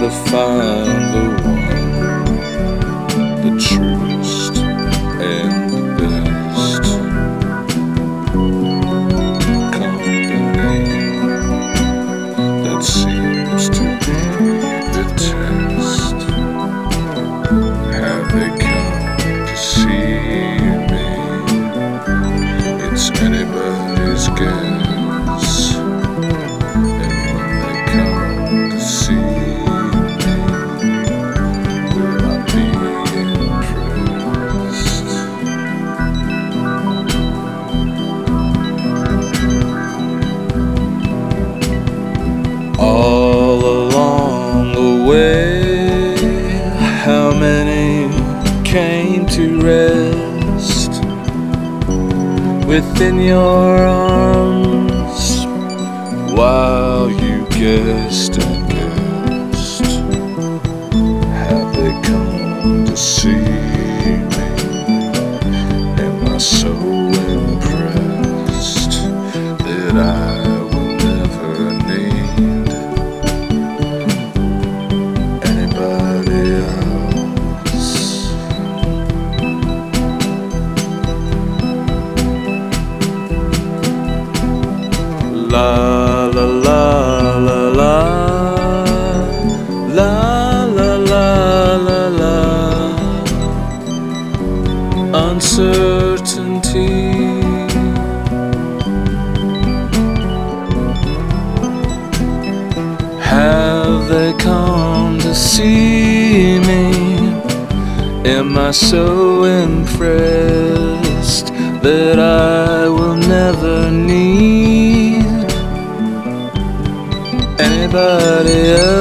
to find the one, came to rest within your arms while you guessed and guessed? Have they come to see me? Am I so uncertainty. Have they come to see me? Am I so impressed that I will never need cut it